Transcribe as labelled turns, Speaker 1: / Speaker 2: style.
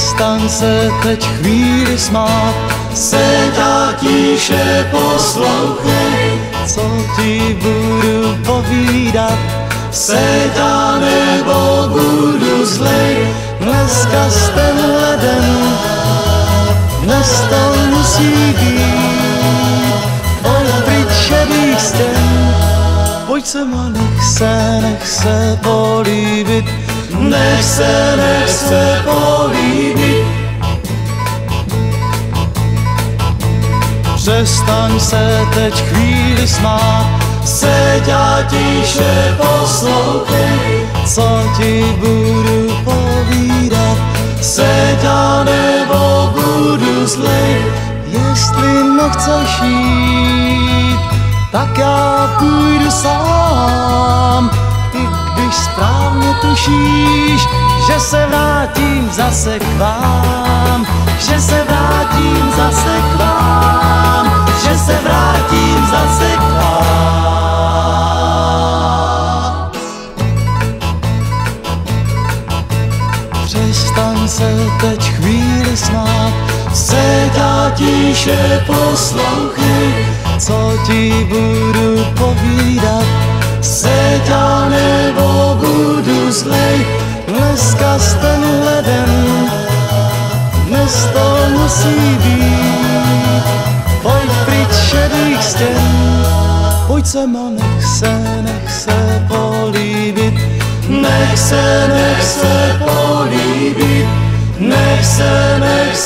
Speaker 1: Přestaň se teď chvíli smát,
Speaker 2: Seďa tiše poslouchej,
Speaker 1: co ti budu povídat.
Speaker 2: Seďa nebo budu zlej,
Speaker 1: Dneska s tenhle den, dnes to musí být. Pojď pryč stěn, pojď se ma, nech se, nech se políbit.
Speaker 2: nech se, nech
Speaker 1: Přestaň se teď chvíli smát,
Speaker 2: Seďa tiše poslouchej,
Speaker 1: co ti budu povídat.
Speaker 2: Seďa nebo budu zlej,
Speaker 1: Jestli nechceš jít, tak já půjdu sám. I když správně tušíš, že se vrátím zase k vám, že se vrátím zase k vám, Přestaň se teď chvíli smát,
Speaker 2: Seďa tiše poslouchej,
Speaker 1: co ti budu povídat.
Speaker 2: Seďa nebo budu zlej,
Speaker 1: Dneska s tenhle den, dnes to musí být. Pojď pryč šedých stěn, pojď se ma, nech se, nech se políbit.
Speaker 2: Nech se, nech se políbit, nech